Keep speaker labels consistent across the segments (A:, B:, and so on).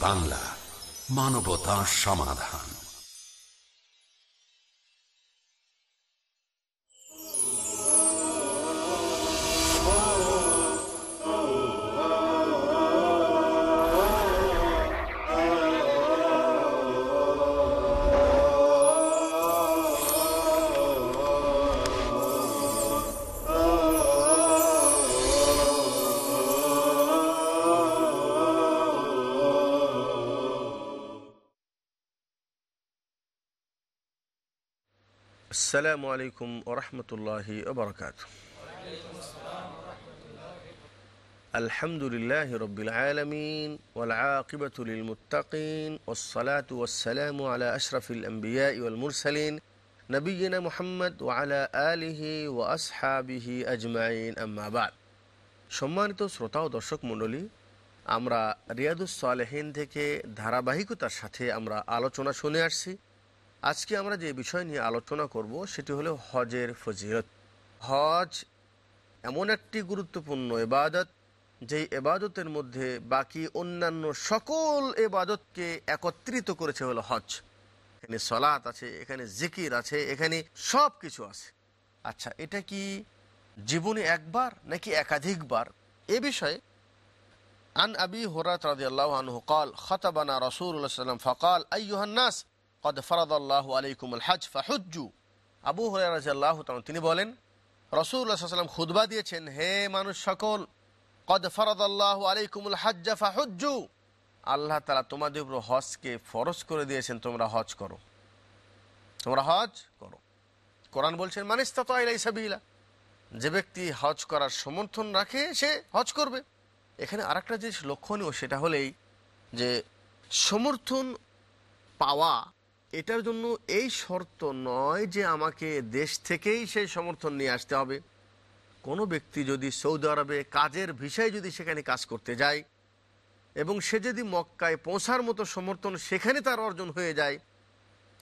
A: বাংলা মানবতা সমাধান।
B: আসসালামু আলাইকুম ও ওবরকাত আলহামদুলিল্লাহ রবিল আলমিন ওলাকিবতুল মুতাকিন ওসলাত ওসালাম আলা আশরাফিল আম্বিয়া ইউলমুরসালিন নবীনা মোহাম্মদ ওয়ালা আলিহি ও আসহাবিহি আজমাইন আম্মাবাদ সম্মানিত শ্রোতা ও দর্শক মণ্ডলী, আমরা রিয়াদুস সালেহীন থেকে ধারাবাহিকতার সাথে আমরা আলোচনা শুনে আসছি। আজকে আমরা যে বিষয় নিয়ে আলোচনা করব সেটি হলো হজের ফজিলত হজ এমন একটি গুরুত্বপূর্ণ এবাদত যেই এবাদতের মধ্যে বাকি অন্যান্য সকল এবাদতকে একত্রিত করেছে হলো হজ এখানে সলাৎ আছে এখানে জিকির আছে এখানে সব কিছু আছে আচ্ছা এটা কি জীবনে একবার নাকি একাধিকবার এ বিষয়ে عن أبي هريرة رضي الله عنه قال خطبنا رسول الله صلى الله عليه وسلم فقال أيها الناس কদ ফরাদ আল্লাহ আলাইকুমুল হাজ ফাহুজ্জু আবু হরিয়াল্লাহ তিনি বলেন রসুল্লাহ খুদবা দিয়েছেন, হে মানুষ সকল কদ ফরাদ আল্লাহ আলাইকুমুল হাজ্জা ফাহুজ্জু আল্লাহ তালা তোমাদের উপর হজকে ফরজ করে দিয়েছেন, তোমরা হজ করো। তোমরা হজ করো। কোরআন বলছেন মানিস তাতাইলাই আইলাইসাবিলা যে ব্যক্তি হজ করার সমর্থন রাখে, সে হজ করবে। এখানে আর একটা জিনিস লক্ষণীয়, সেটা হলেই যে সমর্থন পাওয়া এটার জন্য এই শর্ত নয় যে আমাকে দেশ থেকেই সেই সমর্থন নিয়ে আসতে হবে। কোনো ব্যক্তি যদি সৌদি আরবে কাজের ভিসায় যদি সেখানে কাজ করতে যায় এবং সে যদি মক্কায় পৌঁছার মতো সমর্থন সেখানে তার অর্জন হয়ে যায়,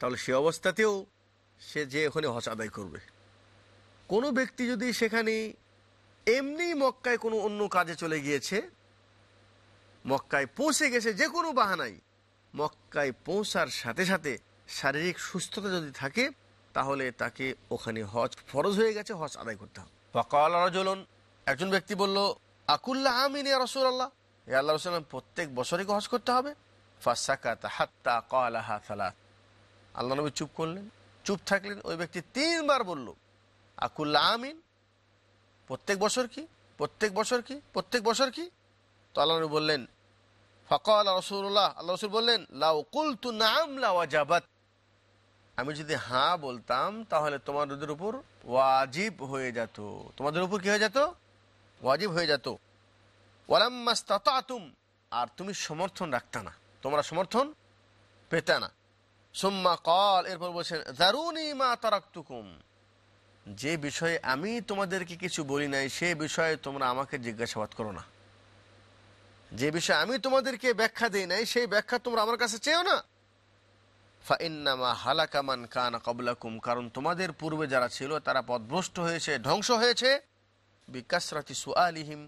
B: তাহলে সে অবস্থাতেও সে যে ওখানে হজ আদায় করবে। কোনো ব্যক্তি যদি সেখানে এমনি মক্কায় কোনো অন্য কাজে চলে গিয়েছে, মক্কায় পৌঁছে গেছে যে কোনো বাহানাই মক্কায় পৌঁছার সাথে সাথে শারীরিক সুস্থতা যদি থাকে, তাহলে তাকে ওখানে হজ ফরজ হয়ে গেছে, হজ আদায় করতে হবে। ফকালন একজন ব্যক্তি বলল আকুল্লাহ আমিন রসুল আল্লাহ এ আল্লাহ রসুল্লাম প্রত্যেক বছরই হজ করতে হবে? হাত্তা আল্লাহ নবী চুপ করলেন। চুপ থাকলেন, ওই ব্যক্তি তিনবার বলল আকুল্লাহ আমিন? প্রত্যেক বছর কি? প্রত্যেক বছর কি? প্রত্যেক বছর কি? তো আল্লাহ নবী বললেন, ফকল রসুল্লাহ আল্লাহ রসুল বললেন, লাউ কুল তু নাম লাওয়াজাবাত আমি যদি হাঁ বলতাম, তাহলে তোমাদের উপর ওয়াজিব হয়ে যেত। তোমাদের উপর কি হয়ে যেত? ওয়াজিব হয়ে যেত। ওয়ালাম্মাস্তাতুম আর তুমি সমর্থন রাখতা না। তোমরা সমর্থন পেতে না। সুম্মা কল এরপর বলছেন দারুনি মা তারাক্তুকুম। যে বিষয়ে আমি তোমাদেরকে কিছু বলি নাই, সে বিষয়ে তোমরা আমাকে জিজ্ঞাসাবাদ করো না। যে বিষয়ে আমি তোমাদেরকে ব্যাখ্যা দিই নাই, সেই ব্যাখ্যা তোমরা আমার কাছে চেয়েও না। ফাইন্নামা হালাকামান কানা কবলাকুম, কারণ তোমাদের পূর্বে যারা ছিল তারা পদভ্রষ্ট হয়েছে, ধ্বংস হয়েছে। বিকাশরাতি সুআলিহিম,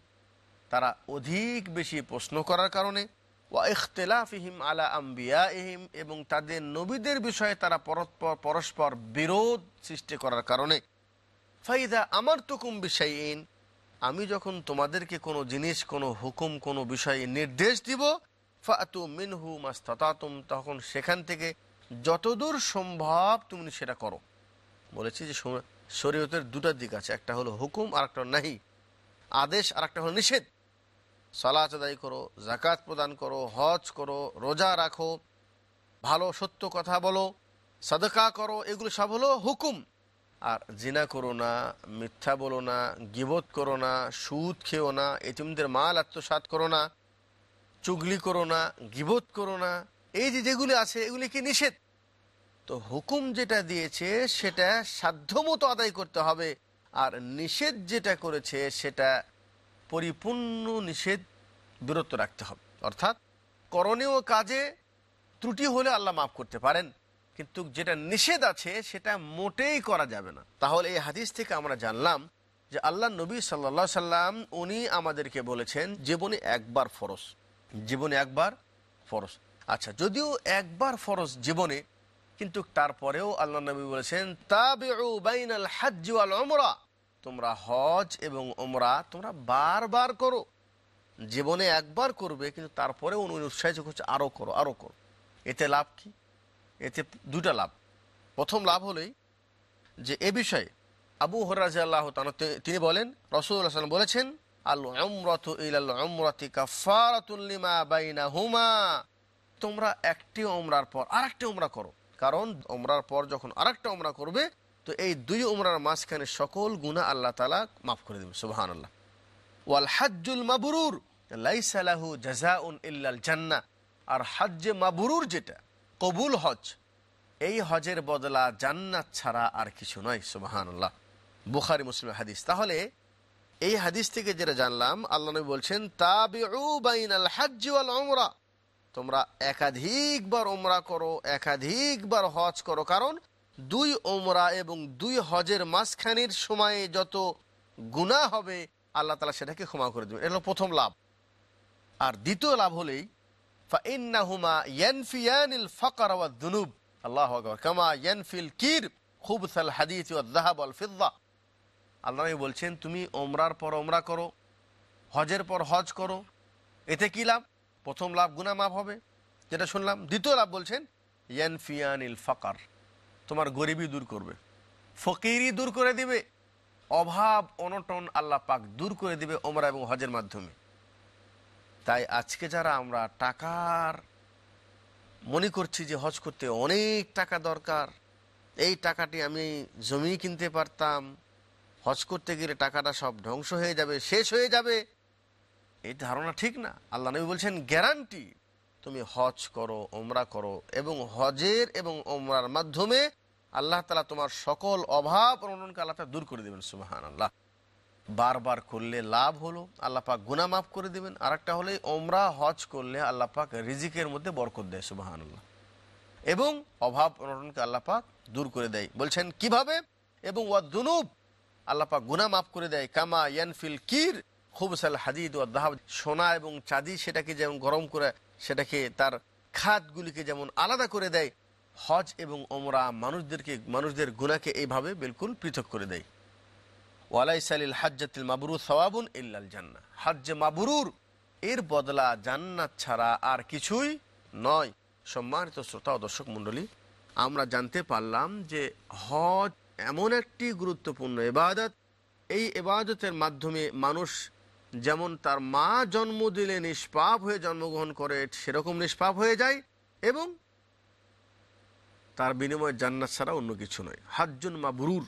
B: তারা অধিক বেশি প্রশ্ন করার কারণে। ওয়া ইখতলাফিহিম আলা আম্বিয়া ইহিম এবং তাদের নবীদের বিষয়ে তারা পরস্পর পরস্পর বিরোধ সৃষ্টি করার কারণে। ফাইদা আমার তুকুম বিষয়ীন আমি যখন তোমাদেরকে কোনো জিনিস, কোনো হুকুম, কোনো বিষয়ে নির্দেশ দিব ফাতু মিনহু মাস্তাতুম তখন সেখান থেকে যতদূর সম্ভব তুমি সেটা করো। বলেছি যে শরীয়তের দুটা দিক আছে, একটা হলো হুকুম আর একটা নাহি। আদেশ আর একটা হলো নিষেধ। সালাচ আদায় করো জাকাত প্রদান করো, হজ করো, রোজা রাখো, ভালো সত্য কথা বলো, সাদকা করো, এগুলো সব হলো হুকুম। আর জিনা করো না, মিথ্যা বলো না, গিবত করো না, সুদ খেও না এটিমদের মাল আত্মসাত করো না, চুগলি করো না, গিবত করো না এই যে যেগুলি আছে, এগুলি কি নিষেধ? তো হুকুম যেটা দিয়েছে, সেটা সাধ্যমতো আদায় করতে হবে। আর নিষেধ যেটা করেছে, সেটা পরিপূর্ণ নিষেধ বিরত রাখতে হবে। অর্থাৎ করণীয় কাজে ত্রুটি হলে আল্লাহ মাফ করতে পারেন। কিন্তু যেটা নিষেধ আছে, সেটা মোটেই করা যাবে না। তাহলে এই হাদিস থেকে আমরা জানলাম যে আল্লাহ নবী সাল্লা সাল্লাম উনি আমাদেরকে বলেছেন, জীবনে একবার ফরস জীবনে একবার ফরজ। আচ্ছা যদিও একবার ফরজ জীবনে, কিন্তু তারপরেও আল্লাহ নবী বলেছেন, তাবিউ বাইনাল হাজ্জ ওয়াল উমরা। তোমরা হজ এবং ওমরা তোমরা বারবার করো। জীবনে একবার করবে, কিন্তু তারপরেও উনি উৎসাহিত করছে আরও করো আরও করো। এতে লাভ কি? এতে দুটা লাভ। প্রথম লাভ হলেই যে, এ বিষয়ে আবু হরাজ আল্লাহ তিনি বলেন রসুল্লাহ সাল্লাম বলেছেন আল উমরত ইলাল উমরতি কাফারাতুল্লিমা বাইনা হুমা তোমরা একটি ওমরার পর আরেকটি ওমরা করো। কারণ ওমরার পর যখন আরেকটা ওমরা করবে, তো এই দুই ওমরার মাঝখানে সকল গুণা আল্লাহ তালা মাফ করে দেবে সুবাহান আল্লাহ ওয়াল হাজ্জুল মাবরুর লাইসালাহু জাজাউন ইল্লাল জান্নাহ। আর হাজ্জে মাবরুর যেটা, কবুল হজ, এই হজের বদলা জান্নাত ছাড়া আর কিছু নয় সুবাহান আল্লাহ বুখারি, মুসলিম হাদিস। তাহলে এই হাদিস থেকে যেটা জানলাম, আল্লাহ নবী বলছেন, তাবিউ বাইনাল হাজ্জ ওয়াল উমরা। তোমরা একাধিকবার ওমরা করো, একাধিকবার হজ করো। কারণ দুই ওমরা এবং দুই হজের মাঝখানের সময়ে যত গুণা হবে, আল্লাহ তালা সেটাকে ক্ষমা করে দেবেন। এটা প্রথম লাভ। আর দ্বিতীয় লাভ হলেই দুনুব। আল্লাহু কামা আল্লাহ বলছেন, তুমি ওমরার পর ওমরা করো, হজের পর হজ করো। এতে কি লাভ? প্রথম লাভ গুনা মাফ হবে, যেটা শুনলাম। দ্বিতীয় লাভ বলছেন, ইয়ানফিয়ানিল ফাকার, তোমার গরিবি দূর করবে। ফকিরি দূর করে দিবে, অভাব, অনটন আল্লাহ পাক দূর করে দিবে ওমরা এবং হজের মাধ্যমে। তাই আজকে যারা আমরা টাকার মনে করছি যে হজ করতে অনেক টাকা দরকার, এই টাকাটি আমি জমি কিনতে পারতাম, হজ করতে গেলে টাকাটা সব ধ্বংস হয়ে যাবে, শেষ হয়ে যাবে। এই ধারণা ঠিক না। আল্লাহ নবী বলছেন, গ্যারান্টি, তুমি হজ করো ওমরা করো এবং হজের এবং ওমরার মাধ্যমে আল্লাহ তালা তোমার সকল অভাব অনটনকে আল্লাহ তালা দূর করে দেবেন সুবাহান আল্লাহ বারবার করলে লাভ হলো, আল্লাহ পাক গুনা মাফ করে দেবেন। আর একটা হলে ওমরা হজ করলে আল্লাহ পাক রিজিকের মধ্যে বরকত দেয় সুবাহান আল্লাহ এবং অভাব অনটনকে আল্লাহ পাক দূর করে দেয়। বলছেন, কীভাবে? এবং ওয়া দুনুব আল্লাহ পাক গুনা মাফ করে দেয়, কামা ইয়ানফিল কির খুবসাল হাদিদ ও দাহাব। সোনা এবং চাঁদি সেটাকে যেমন গরম করে, সেটাকে তার খাতগুলিকে যেমন আলাদা করে দেয়, হজ এবং ওমরা মানুষদেরকে, মানুষদের গুনাকে এইভাবে বিলকুল পৃথক করে দেয়। ওয়ালাইসালিল হাজ্জাতিল মাবরুর সওয়াবুন ইল্লাল জান্নাহ। হাজ্জে মাবরুর, এর বদলা জান্নাত ছাড়া আর কিছুই নয়। সম্মানিত শ্রোতা ও দর্শক মণ্ডলী, আমরা জানতে পারলাম যে হজ এমন একটি গুরুত্বপূর্ণ এবাদত এই এবাদতের মাধ্যমে মানুষ যেমন তার মা জন্ম দিলে নিষ্পাপ হয়ে জন্মগ্রহণ করে, সেরকম নিষ্পাপ হয়ে যায় এবং তার বিনিময়ে জান্নাত ছাড়া অন্য কিছু নয়। হাজ্জুন মাবরুর।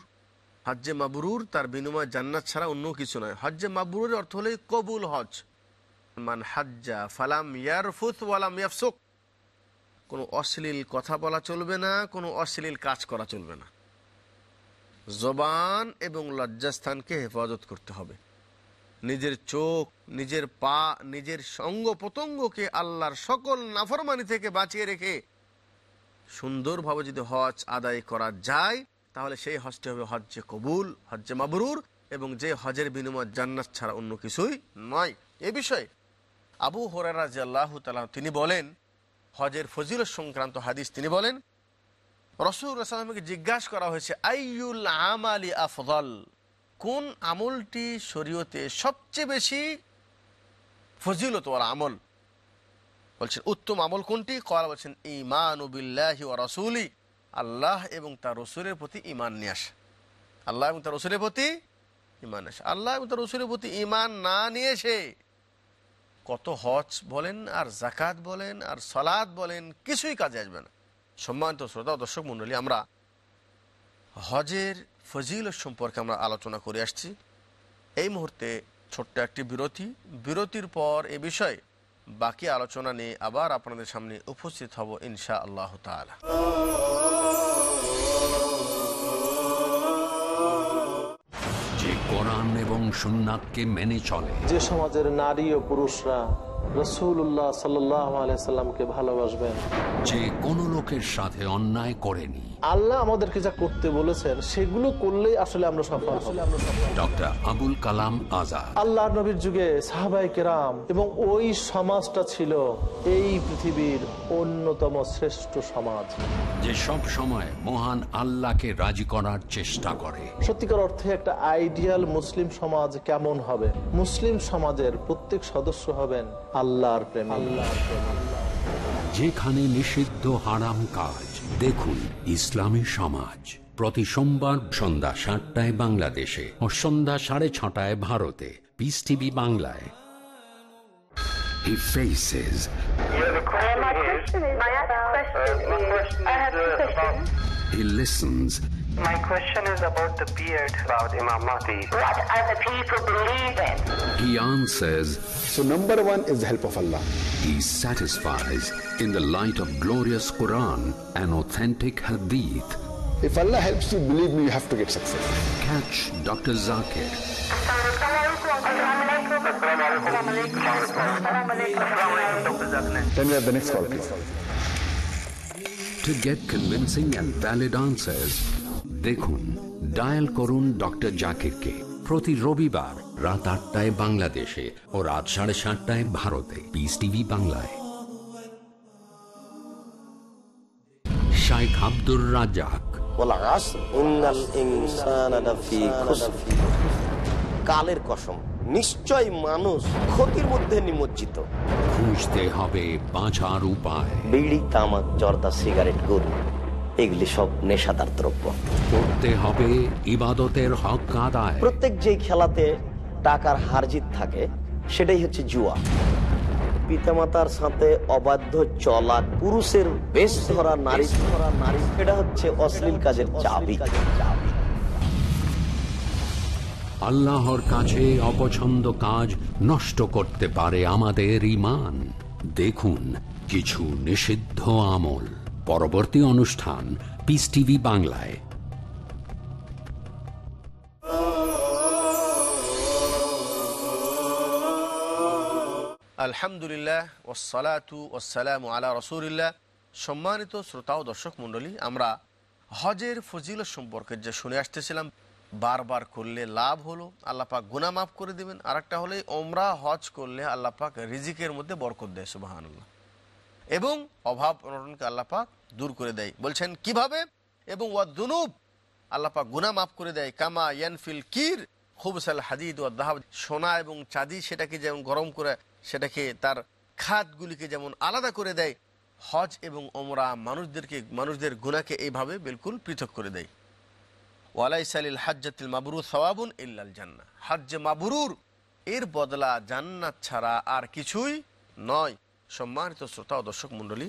B: হজ্জে মাবরুর তার বিনিময়ে জান্নাত ছাড়া অন্য কিছু নয়। হজ্জে মাবরুরের অর্থ হলে কবুল হজ। মান হাজ্জা ফালাম ইয়ারফুত ওয়ালাম ইয়াফসুক। কোনো অশ্লীল কথা বলা চলবে না, কোনো অশ্লীল কাজ করা চলবে না। জবান এবং লজ্জাস্থানকে হেফাজত করতে হবে। নিজের চোখ, নিজের পা, নিজের সঙ্গ প্রত্যঙ্গকে আল্লাহর সকল নাফরমানি থেকে বাঁচিয়ে রেখে সুন্দরভাবে যদি হজ আদায় করা যায়, তাহলে সেই হজটি হবে হজ্জে কবুল, হজ্জে মাবরুর এবং যে হজের বিনিময় জান্নাত ছাড়া অন্য কিছুই নয়। এ বিষয়ে আবু হরারা আল্লাহ তালা তিনি বলেন, হজের ফজিল সংক্রান্ত হাদিস তিনি বলেন, রসুল সাল্লামকে জিজ্ঞাসা করা হয়েছে আইউল আমালি আফদল? কোন আমলটি শরীয়তে সবচেয়ে বেশি ফজিলত আমল? বলছেন, উত্তম আমল কোনটি? করা বলছেন ইমান ও রসুলি। আল্লাহ এবং তার রসুলের প্রতি ইমান নিয়ে আসে। আল্লাহ এবং তার রসুলের প্রতি ইমান আসে। আল্লাহ এবং তার রসুলের প্রতি ইমান না নিয়ে এসে কত হজ বলেন, আর জাকাত বলেন, আর সলাদ বলেন, কিছুই কাজে আসবে না। সম্মানিত শ্রোতা দর্শক মণ্ডলী, আমরা হজের ফজিল সম্পর্কে আমরা আলোচনা করে আসছি। এই মুহূর্তে ছোট্ট একটি বিরতি। বিরতির পর এ বিষয়ে বাকি আলোচনা নিয়ে আবার আপনাদের সামনে উপস্থিত হব ইনশা আল্লাহ তালা
A: যে কোরআন এবং সুন্নাতকে মেনে চলে।
C: যে সমাজের নারী ও পুরুষরা রসুল্লাহ সাল্লামকে ভালোবাসবেন।
A: যে কোনো লোকের সাথে অন্যায় করেনি।
C: আল্লাহ আমাদেরকে যা করতে বলেছেন সেগুলো করলেই আসলে আমরা সফল
A: ডক্টর আবুল কালাম আজাদ।
C: আল্লাহ নবীর যুগে সাহাবাই কেরাম এবং ওই সমাজটা ছিল এই পৃথিবীর অন্যতম শ্রেষ্ঠ সমাজ।
A: যে সব সময় মহান আল্লাহকে রাজি করার চেষ্টা করে।
C: সত্যিকার অর্থে একটা আইডিয়াল মুসলিম সমাজ কেমন হবে? মুসলিম সমাজের প্রত্যেক সদস্য হবেন আল্লাহর প্রেম।
A: যেখানে নিষিদ্ধ হারাম কাজ দেখুন ইসলামী সমাজ। প্রতি সোমবার সন্ধ্যা সাতটায় বাংলাদেশে ও সন্ধ্যা সাড়ে ছটায় ভারতে। পিস টিভি বাংলায়। He faces,
D: My question is, my question is, I have two questions.
A: he listens,
E: My question is about the beard about Imam Mahdi.
D: What other people believe in?
A: he answers,
F: So number one is the help of Allah.
A: he satisfies in the light of glorious Quran and authentic Hadith.
F: If Allah helps you, believe me, you have to get success.
A: Catch Dr. Zakir
F: Then we have the next call, please.
A: to get convincing and valid answers দেখুন dial করুন doctor জাকিরকে প্রতি রবিবার রাত আটটায় বাংলাদেশে ও রাত সাড়ে সাতটায় ভারতে। পিস টিভি বাংলায়। শাইখ আব্দুর রাজাক
G: কালের কসম নিশ্চয় মানুষ ক্ষতির মধ্যে নিমজ্জিত।
A: খুঁজতে হবে বাঁচার উপায়।
G: বিড়ি তামাক জর্দা সিগারেট গরু। এগুলি সব নেশাদার দ্রব্য।
A: করতে হবে ইবাদতের হক আদায়।
G: প্রত্যেক যেই খেলাতে টাকার হারজিত থাকে সেটাই হচ্ছে জুয়া। পিতামাতার সাথে অবাধ্য চলা পুরুষের বেশ ধরা নারী ধরা নারী এটা হচ্ছে অশ্লীল কাজের চাবি।
A: আল্লাহর কাছে অপছন্দ কাজ নষ্ট করতে পারে আমাদের ইমান দেখুন কিছু নিষিদ্ধ আমল। পরবর্তী অনুষ্ঠান পিস টিভি বাংলায়।
B: আলহামদুলিল্লাহ ওসালাতু ওসালাম আলা রসুলিল্লাহ। সম্মানিত শ্রোতা ও দর্শক মণ্ডলী, আমরা হজের ফজিল সম্পর্কে যে শুনে আসতেছিলাম, বারবার করলে লাভ হলো আল্লাপাক গুনা মাফ করে দেবেন। আর একটা হলে ওমরা হজ করলে আল্লাপাক রিজিকের মধ্যে বরকত দেয়, সুবাহানুল্লাহ। এবং অভাব অনটনকে আল্লাপাক দূর করে দেয়। বলছেন, কীভাবে? এবং ওয়াদুনুব আল্লাপাক গুনা মাফ করে দেয়। কামা ইয়ানফিল কির, খুবসাল হাদিদ ও দাহাব। সোনা এবং চাঁদি সেটাকে যেমন গরম করে, সেটাকে তার খাতগুলিকে যেমন আলাদা করে দেয়, হজ এবং ওমরা মানুষদেরকে, মানুষদের গুনাকে এইভাবে বিলকুল পৃথক করে দেয়। ওয়ালাইসালিল হাজ্জাতিল মাবরুর সওয়াবুন ইল্লাল জান্না হজ্জে মাবরুর, এর বদলা জান্নাত ছাড়া আর কিছুই নয়। সম্মানিত শ্রোতা ও দর্শক মণ্ডলী,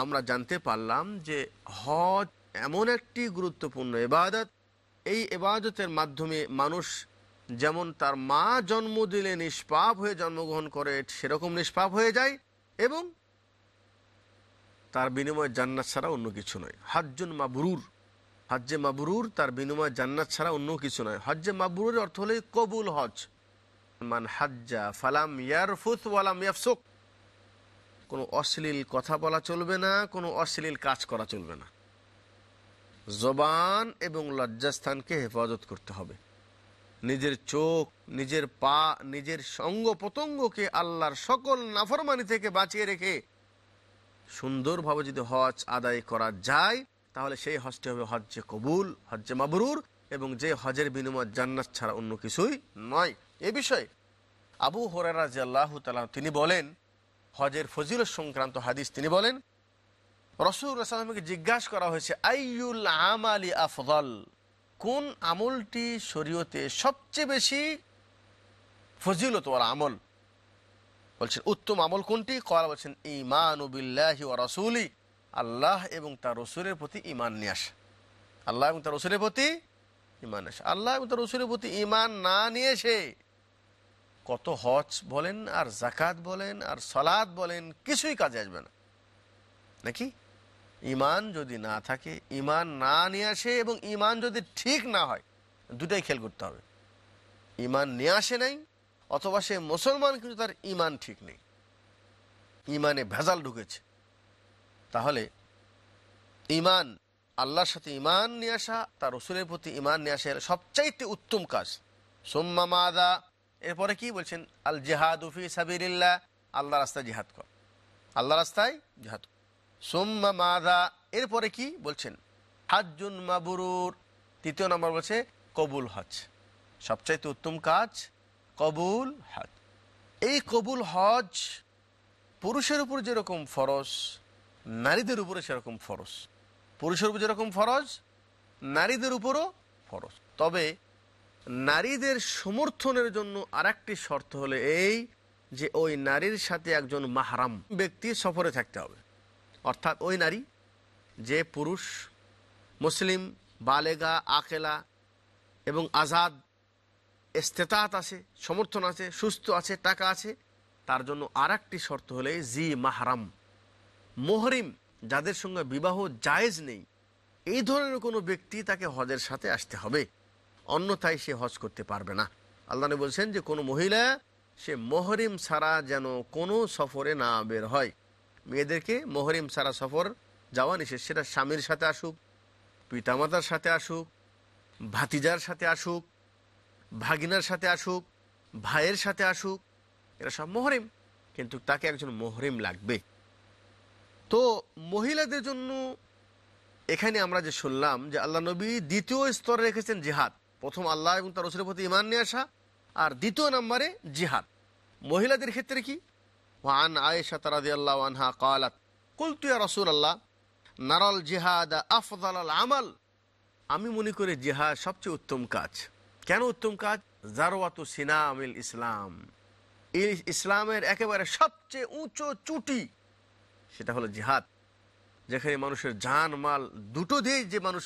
B: আমরা জানতে পারলাম যে হজ এমন একটি গুরুত্বপূর্ণ এবাদত এই এবাদতের মাধ্যমে মানুষ যেমন তার মা জন্ম দিলে নিষ্পাপ হয়ে জন্মগ্রহণ করে, সেরকম নিষ্পাপ হয়ে যায় এবং তার বিনিময়ে জান্নাত ছাড়া অন্য কিছু নয়। হাজ্জুন মাবরুর। হজ্জে মাবরুর তার বিনিময়ে জান্নাত ছাড়া অন্য কিছু নয়। হজ্জে মাবরুরের অর্থ হলে কবুল হজ। মান হাজ্জা ফালাম ইয়ারফুত ওয়ালাম ইয়াফসুক। কোনো অশ্লীল কথা বলা চলবে না, কোনো অশ্লীল কাজ করা চলবে না। জবান এবং লজ্জাস্থানকে হেফাজত করতে হবে। নিজের চোখ, নিজের পা, নিজের সঙ্গ পতঙ্গকে আল্লাহর সকল নাফরমানি থেকে বাঁচিয়ে রেখে সুন্দরভাবে যদি হজ আদায় করা যায়, তাহলে সেই হজটি হবে হজ্জে কবুল, হজ্জে মাবরুর এবং যে হজের বিনিময় জান্নাত ছাড়া অন্য কিছুই নয়। এ বিষয়ে আবু হরারা যে আল্লাহ তালা তিনি বলেন হজের ফজিল সংক্রান্ত হাদিস তিনি বলেন, রসুল সাল্লামকে জিজ্ঞাসা করা হয়েছে আইউল আমালি আফদল? কোন আমলটি শরীয়তে সবচেয়ে বেশি ফজিলত ওর আমল? বলছেন, উত্তম আমল কোনটি? করা বলছেন ইমান উবিল্লাহি ও রসুলি। আল্লাহ এবং তার রসুলের প্রতি ইমান নিয়ে আসে। আল্লাহ এবং তার রসুলের প্রতি ইমান আসে। আল্লাহ এবং তার রসুলের প্রতি ইমান না নিয়ে এসে কত হজ বলেন, আর জাকাত বলেন, আর সলাদ বলেন, কিছুই কাজে আসবে না। নাকি? ইমান যদি না থাকে ইমান না নিয়ে আসে এবং ইমান যদি ঠিক না হয়, দুটাই খেয়াল করতে হবে। ইমান নিয়ে আসে নাই, অথবা সে মুসলমান কিন্তু তার ইমান ঠিক নেই। ইমানে ভেজাল ঢুকেছে। তাহলে ইমান আল্লাহর সাথে ইমান নিয়ে আসা, তার রসুলের প্রতি ইমান নিয়ে আসা সবচাইতে উত্তম কাজ। সোম্মা মাদা এরপরে কি বলছেন? আল জেহাদ উফি সাবিরিল্লাহ আল্লাহ রাস্তায় জিহাদ কর। আল্লাহ রাস্তায় জিহাদ সোম্মা মাদা এরপরে কি বলছেন? হাজুন মাবুরুর। তৃতীয় নম্বর বলছে, কবুল হজ। সবচাইতে উত্তম কাজ, কবুল হজ। এই কবুল হজ পুরুষের উপর যেরকম ফরজ, নারীদের উপরে সেরকম ফরজ। পুরুষের উপর যেরকম ফরজ, নারীদের উপরও ফরজ। তবে নারীদের সমর্থনের জন্য আরেকটি শর্ত হলে এই যে ওই নারীর সাথে একজন মাহারাম ব্যক্তি সফরে থাকতে হবে। অর্থাৎ ওই নারী, যে পুরুষ, মুসলিম, বালেগা, আকেলা এবং আজাদ এস্তেতাত আছে, সমর্থন আছে, সুস্থ আছে, টাকা আছে, তার জন্য আর শর্ত হলে জি মাহারাম। মোহরিম, যাদের সঙ্গে বিবাহ জায়েজ নেই, এই ধরনের কোনো ব্যক্তি তাকে হজের সাথে আসতে হবে। অন্যথায় সে হজ করতে পারবে না। আল্লাহ বলছেন যে, কোনো মহিলা, সে মোহরিম ছাড়া যেন কোনো সফরে না বের হয়। মেয়েদেরকে মোহরিম ছাড়া সফর যাওয়া নিষেধ। সেটা স্বামীর সাথে আসুক, পিতামাতার সাথে আসুক, ভাতিজার সাথে আসুক, ভাগিনার সাথে আসুক, ভাইয়ের সাথে আসুক, এরা সব মোহরিম। কিন্তু তাকে একজন মোহরিম লাগবে। তো মহিলাদের জন্য এখানে আমরা যে শুনলাম যে আল্লাহ নবী দ্বিতীয় স্তরে রেখেছেন জিহাদ। প্রথম আল্লাহ এবং তার রসুলের প্রতি ইমান নিয়ে আসা, আর দ্বিতীয় নম্বরে জিহাদ। মহিলাদের ক্ষেত্রে কি? ওয়ান আয়েশা তারাদি আল্লাহ আনহা কালাত কুলতুয়া রসুল আল্লাহ নারল জিহাদ আফদাল আমাল। আমি মনে করি জিহাদ সবচেয়ে উত্তম কাজ। কেন উত্তম কাজ? জারওয়াতু সিনামিল ইসলাম। এই ইসলামের একেবারে সবচেয়ে উঁচু চুটি সেটা হলো জিহাদ। যেখানে মানুষের জান, মাল দুটো দিয়েই যে মানুষ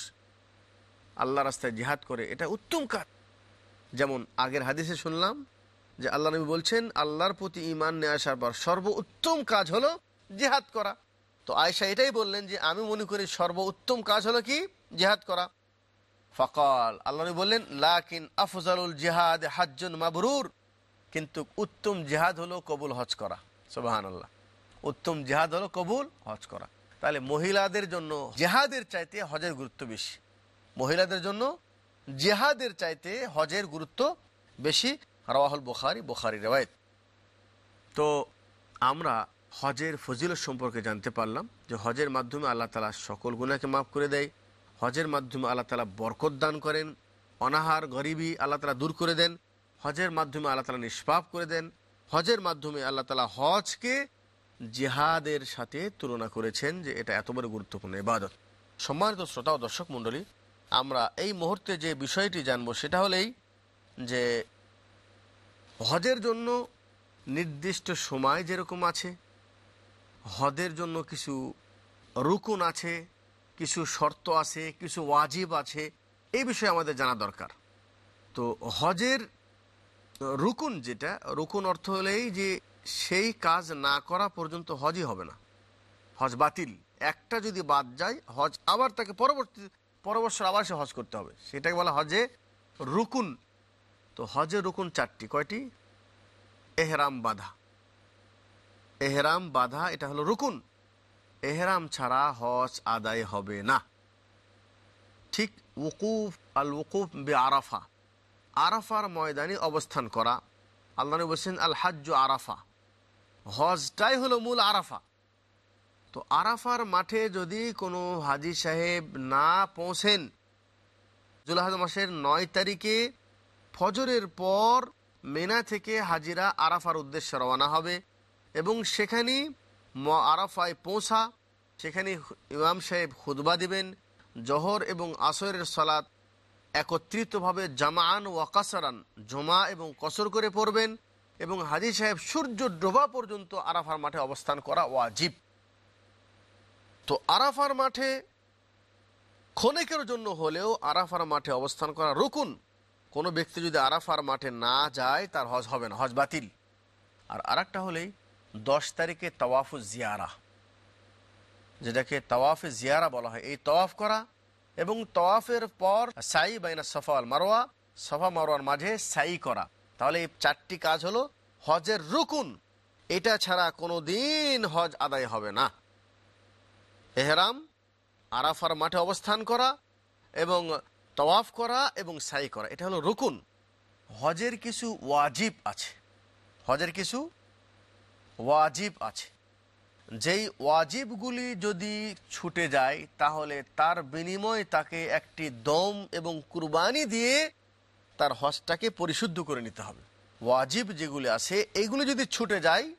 B: আল্লাহ রাস্তায় জিহাদ করে, এটা উত্তম কাজ। যেমন আগের হাদিসে শুনলাম যে আল্লাহ নবী বলছেন, আল্লাহর প্রতি ইমান নিয়ে আসার পর সর্ব উত্তম কাজ হলো জিহাদ করা। তো আয়সা এটাই বললেন যে, আমি মনে করি সর্ব উত্তম কাজ হলো কি? জিহাদ করা। ফকাল, আল্লাহ নবী বললেন, লাকিন আফজালুল জিহাদ হাজ্জুন মাবরুর। কিন্তু উত্তম জিহাদ হলো কবুল হজ করা। সুবাহান আল্লাহ উত্তম জেহাদ হলো কবুল হজ করা। তাহলে মহিলাদের জন্য জেহাদের চাইতে হজের গুরুত্ব বেশি। মহিলাদের জন্য জেহাদের চাইতে হজের গুরুত্ব বেশি। রাহুল বোখারি বোখারি রেওয়ায়ত। তো আমরা হজের ফজিলত সম্পর্কে জানতে পারলাম যে হজের মাধ্যমে আল্লাহ তালা সকল গুণাকে মাফ করে দেয়। হজের মাধ্যমে আল্লাহ তালা বরকত দান করেন, অনাহার, গরিবী আল্লাহ তালা দূর করে দেন। হজের মাধ্যমে আল্লাহ তালা নিষ্পাপ করে দেন। হজের মাধ্যমে আল্লাহ তালা হজকে জেহাদের সাথে তুলনা করেছেন যে এটা এত বড় গুরুত্বপূর্ণ ইবাদত। সম্মানিত শ্রোতা ও দর্শক মণ্ডলী আমরা এই মুহূর্তে যে বিষয়টি জানব সেটা হলেই যে হজের জন্য নির্দিষ্ট সময় যেরকম আছে, হজের জন্য কিছু রুকুন আছে, কিছু শর্ত আছে, কিছু ওয়াজিব আছে, এই বিষয়ে আমাদের জানা দরকার। তো হজের রুকুন যেটা, রুকুন অর্থ হলেই যে সেই কাজ না করা পর্যন্ত হজই হবে না। হজ বাতিল। একটা যদি বাদ যায়, হজ আবার তাকে পরবর্তী পরবর্তী আবার সে হজ করতে হবে। সেটাকে বলা হজে রুকুন। তো হজে রুকুন চারটি। কয়টি? এহরাম, বাধা। এহরাম, বাধা, এটা হলো রুকুন। এহরাম ছাড়া হজ আদায় হবে না। ঠিক উকুফ, আল উকুফ বে আরাফা। আরাফার ময়দানে অবস্থান করা। আল্লাহ বলছেন, আল হাজ্জু আরাফা। হজটাই হলো মূল আরাফা। তো আরাফার মাঠে যদি কোনো হাজি সাহেব না পৌঁছেন, জুলাহাজ মাসের নয় তারিখে ফজরের পর মেনা থেকে হাজিরা আরাফার উদ্দেশ্যে রওনা হবে এবং সেখানে আরাফায় পৌঁছা সেখানে ইমাম সাহেব খুদবা দিবেন, জহর এবং আসরের সালাত একত্রিতভাবে জামান ওয়াকাসারান জমা এবং কসর করে পড়বেন এবং হাজি সাহেব সূর্য ডোবা পর্যন্ত আরাফার মাঠে অবস্থান করা ওয়াজিব। তো আরাফার মাঠে ক্ষণিকের জন্য হলেও আরাফার মাঠে অবস্থান করা রুকুন। কোনো ব্যক্তি যদি আরাফার মাঠে না যায়, তার হজ হবে না, হজ বাতিল। আর আরেকটা হলেই দশ তারিখে তওয়াফু জিয়ারা। যেটাকে তওয়াফে জিয়ারা বলা হয়। এই তওয়াফ করা এবং তওয়াফের পর সাই বাইনা সফা আল মারোয়া সফা মারোয়ার মাঝে সাই করা। তাহলে এই চারটি কাজ হলো হজের রুকুন। এটা ছাড়া কোনো দিন হজ আদায় হবে না। এহরাম, আরাফার মাঠে অবস্থান করা এবং তওয়াফ করা এবং সাই করা। এটা হলো রুকুন। হজের কিছু ওয়াজিব আছে। হজের কিছু ওয়াজিব আছে। যেই ওয়াজিবগুলি যদি ছুটে যায়, তাহলে তার বিনিময়ে তাকে একটি দম এবং কুরবানি দিয়ে তার হজটাকে পরিশুদ্ধ করে নিতে হবে। ওয়াজিব যেগুলি আছে এইগুলি যদি ছুটে যায়,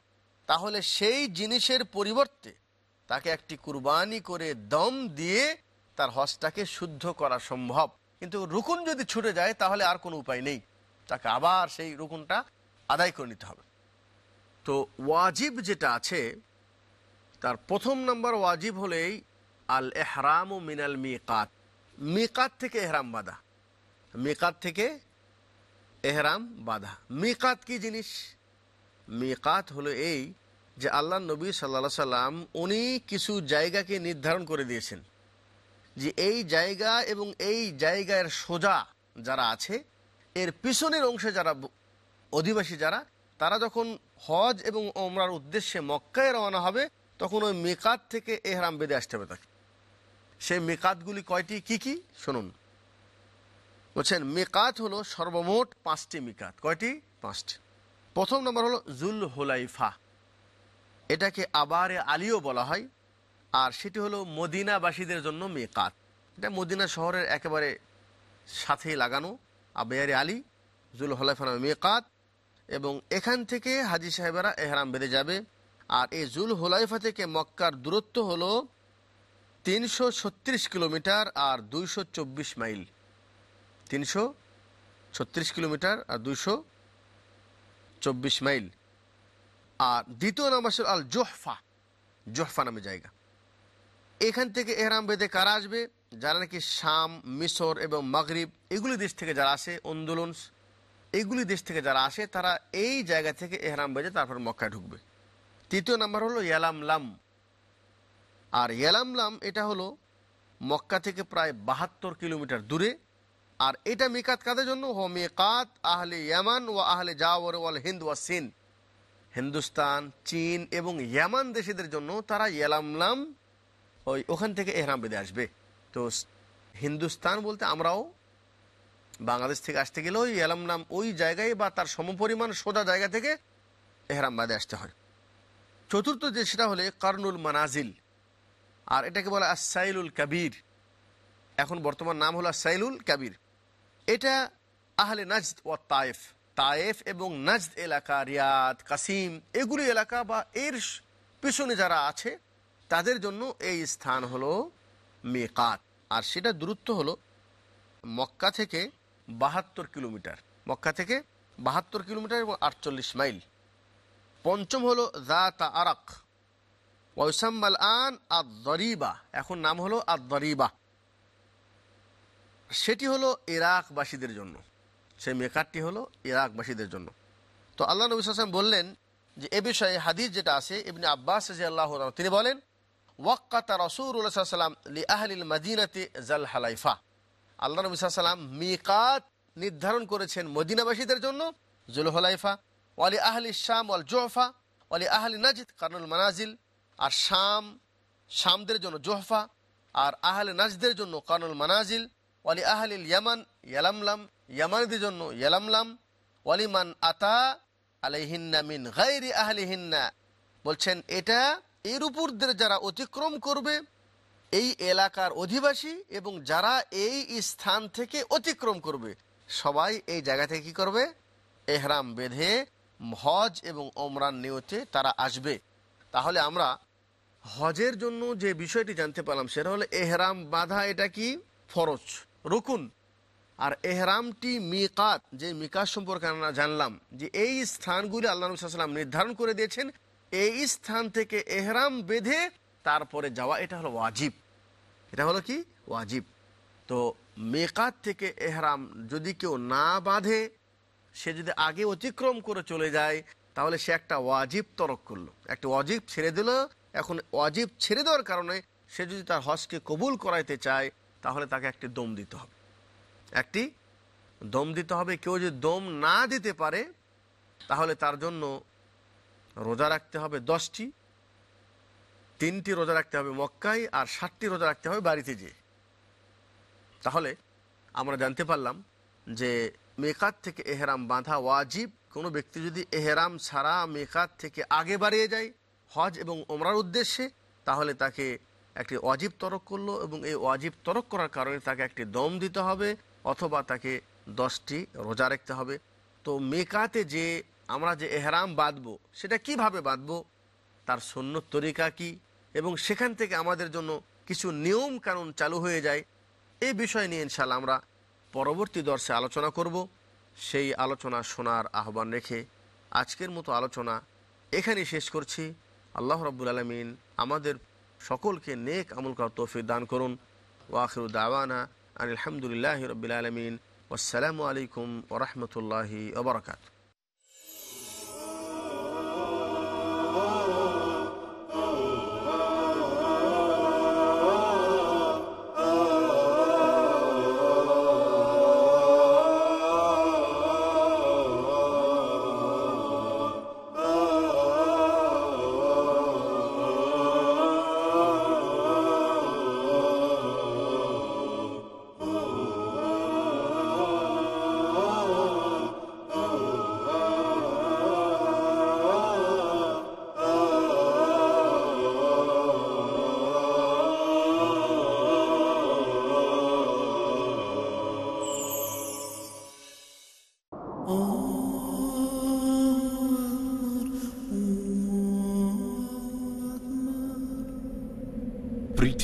B: তাহলে সেই জিনিসের পরিবর্তে তাকে একটি কুরবানি করে দম দিয়ে তার হজটাকে শুদ্ধ করা সম্ভব। কিন্তু রুকুন যদি ছুটে যায়, তাহলে আর কোনো উপায় নেই। তাকে আবার সেই রুকুনটা আদায় করে নিতে হবে। তো ওয়াজিব যেটা আছে, তার প্রথম নম্বর ওয়াজিব হলেই আল এহরাম ও মিনাল মিকাত। মিকাত থেকে এহরাম বাঁধা। মিকাত থেকে এহরাম বাঁধা। মিকাত কি জিনিস? মিকাত হলো এই যে আল্লাহ নবী সাল্লা সাল্লাম, উনি কিছু জায়গাকে নির্ধারণ করে দিয়েছেন। যে এই জায়গা এবং এই জায়গার সোজা যারা আছে, এর পিছনের অংশে যারা অধিবাসী যারা, তারা যখন হজ এবং ওমরার উদ্দেশ্যে মক্কায় রওনা হবে, তখন ওই মেকাত থেকে এহরাম বেঁধে আসতে হবে তাকে। সেই মেকাতগুলি কয়টি? কি কি? শুনুন। বলছেন, মেকাত হলো সর্বমোট পাঁচটি মিকাত। কয়টি? পাঁচটি। প্রথম নম্বর হলো জুল হুলাইফা এটাকে আবারে আলিও বলা হয়, আর সেটি হলো মদিনাবাসীদের জন্য মেকাত। এটা মদিনা শহরের একেবারে সাথেই লাগানো, আবেয়ারে আলী জুল হলাইফা নামে মেকাত, এবং এখান থেকে হাজি সাহেবেরা এহরাম বেঁধে যাবে। আর এই জুল হুলাইফা থেকে মক্কার দূরত্ব হলো তিনশো ছত্রিশ কিলোমিটার আর দুইশো চব্বিশ মাইল। তিনশো ছত্রিশ কিলোমিটার আর দুইশো চব্বিশ মাইল। আর দ্বিতীয় নাম আসলে আল জোহফা। জোহফা নামে জায়গা। এখান থেকে এহরাম বেদে কারা আসবে? যারা নাকি শাম, মিশর এবং মাগরিব, এগুলি দেশ থেকে যারা আসে আন্দোলন এগুলি দেশ থেকে যারা আসে, তারা এই জায়গা থেকে এহরাম বেঁধে তারপর মক্কায় ঢুকবে। তৃতীয় নাম্বার হলো ইয়ালামলাম আর ইয়ালামলাম এটা হলো মক্কা থেকে প্রায় বাহাত্তর কিলোমিটার দূরে। আর এটা মিকাত কাদের জন্য? হো, মিকাত আহলে ইয়ামান ও আহলে জাওয়ার ওয়াল হিন্দ ওয়া সিন। হিন্দুস্তান, চীন এবং ইয়ামান দেশিদের জন্য তারা ইয়ালামলাম ওই ওখান থেকে এহরাম বেঁধে আসবে। তো হিন্দুস্তান বলতে আমরাও বাংলাদেশ থেকে আসতে গেলেও ইয়ালামলাম ওই জায়গায় বা তার সমপরিমাণ সোজা জায়গা থেকে এহরাম বাঁধে আসতে হয়। চতুর্থ যে সেটা হলে কর্নুল মানাজিল, আর এটাকে বলা আসাইলুল কাবির। এখন বর্তমান নাম হলো সাইলুল কাবির। এটা আহলে নাজদ ও তায়েফ তায়েফ এবং নাজদ এলাকা, রিয়াদ, কাসিম, এগুলি এলাকা বা এর পিছনে যারা আছে, তাদের জন্য এই স্থান হলো মেকাত। আর সেটা দূরত্ব হলো মক্কা থেকে বাহাত্তর কিলোমিটার। মক্কা থেকে বাহাত্তর কিলোমিটার এবং আটচল্লিশ মাইল। পঞ্চম হলো জাতা আরাক। ওয়াসাম্মাল আন আদ দরিবা এখন নাম হলো আদ দরিবা সেটি হলো ইরাকবাসীদের জন্য। সেই মেকারটি হলো ইরাকবাসীদের জন্য। তো আল্লাহ নবী হাসান বললেন যে, এ বিষয়ে হাদিস যেটা আছে, ইবনে আব্বাস রাজি আল্লাহ তিনি বলেন, ওয়াক্কাতা সাল্লাম লি আহলিল মাদিনাতে জাল হালাইফা আল্লাহ নবী সাল্লাম মিকাত নির্ধারণ করেছেন মদিনাবাসীদের জন্য জুল হলাইফা ওয়ালি আহলি শাম ওয়াল জোহফা ওয়ালি আহলি নাজিদ কারনুল মানাজিল। আর শাম, শামদের জন্য জোহফা, আর আহলে নাজদের জন্য কারনুল মানাজিল ওয়ালি আহলিল ইয়ামান ইয়ালামলাম ইয়ামানিদের জন্য ইয়ালামলাম, ওয়ালিমান আতা আলাইহিন্না মিন গাইরি আহলিহিন্না। বলছেন, এটা এর উপরদের যারা অতিক্রম করবে, এই এলাকার অধিবাসী এবং যারা এই স্থান থেকে অতিক্রম করবে, সবাই এই জায়গা থেকে কি করবে? এহরাম বেঁধে হজ এবং ওমরান নিয়তে তারা আসবে। তাহলে আমরা হজের জন্য যে বিষয়টি জানতে পারলাম সেটা হলো এহরাম বাঁধা, এটা কি? ফরজ। রুকুন। আর এহরামটি মিকাত, যে মিকাত সম্পর্কে আমরা জানলাম, যে এই স্থানগুলি আল্লাহ নবী সাল্লাম নির্ধারণ করে দিয়েছেন, এই স্থান থেকে এহরাম বেঁধে তারপরে যাওয়া, এটা হলো ওয়াজিব। এটা হলো কি? ওয়াজিব। তো মেকাত থেকে এহরাম যদি কেউ না বাঁধে, সে যদি আগে অতিক্রম করে চলে যায়, তাহলে সে একটা ওয়াজিব তরক করল। একটা ওয়াজিব ছেড়ে দিল। এখন ওয়াজিব ছেড়ে দেওয়ার কারণে সে যদি তার হজকে কবুল করাইতে চায়, তাহলে তাকে একটি দম দিতে হবে। একটি দম দিতে হবে। কেউ যদি দম না দিতে পারে, তাহলে তার জন্য রোজা রাখতে হবে দশটি। তিনটি রোজা রাখতে হবে মক্কায় আর ষাটটি রোজা রাখতে হবে বাড়িতে যেয়ে। তাহলে আমরা জানতে পারলাম যে মেকাত থেকে এহেরাম বাঁধা ওয়াজিব। কোনো ব্যক্তি যদি এহেরাম ছাড়া মেকাত থেকে আগে বাড়িয়ে যায় হজ এবং ওমরার উদ্দেশ্যে, তাহলে তাকে একটি অজীব তরক করল এবং এই অজীব তরক করার কারণে তাকে একটি দম দিতে হবে। অথবা তাকে দশটি রোজা রাখতে হবে। তো মেকাতে যে আমরা যে এহরাম বাঁধবো, সেটা কীভাবে বাঁধবো? তার সৈন্য তরিকা কি? এবং সেখান থেকে আমাদের জন্য কিছু নিয়ম কানুন চালু হয়ে যায়। এই বিষয় নিয়ে ইনশাল্লাহ আমরা পরবর্তী দর্শে আলোচনা করব। সেই আলোচনা শোনার আহ্বান রেখে আজকের মতো আলোচনা এখানেই শেষ করছি। আল্লাহ রব্বুল আলমিন আমাদের সকলকে নেক আমল করার তৌফিক দান করুন। ওয়াখির দাওয়ানা আলহামদুলিল্লাহ রবিল আলমিন আসসালামু আলাইকুম ওরহমতুল্লাহি ওবরাকাত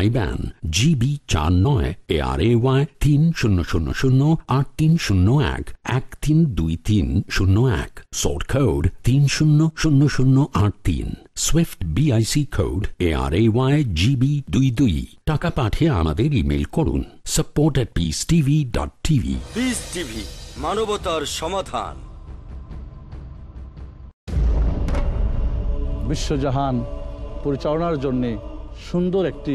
A: আইব্যান জিবি চার নয় এ আর এ ওয়াই তিন শূন্য শূন্য শূন্য আট তিন শূন্য এক এক তিন দুই তিন শূন্য এক সোর্ট কোড তিন শূন্য শূন্য শূন্য আট তিন swift BIC code A R A Y GB দুই দুই। টাকা পাঠিয়ে আমাদের ইমেল করুন support at Peace TV dot TV
H: Peace TV মানবতার সমাধান।
C: বিশ্বজাহান পরিচালনার জন্যে সুন্দর একটি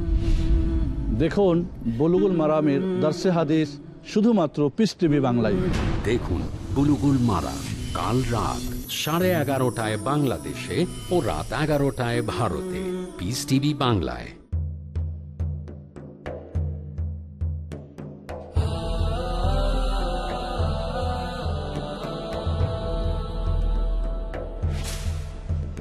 C: দেখুন বুলুগুল মারামের দার্সে হাদিস শুধুমাত্র পিস টিভি বাংলায়।
A: দেখুন বুলুগুল মারা কাল রাত সাড়ে এগারোটায় বাংলাদেশে ও রাত এগারোটায় ভারতে। পিস টিভি বাংলায়।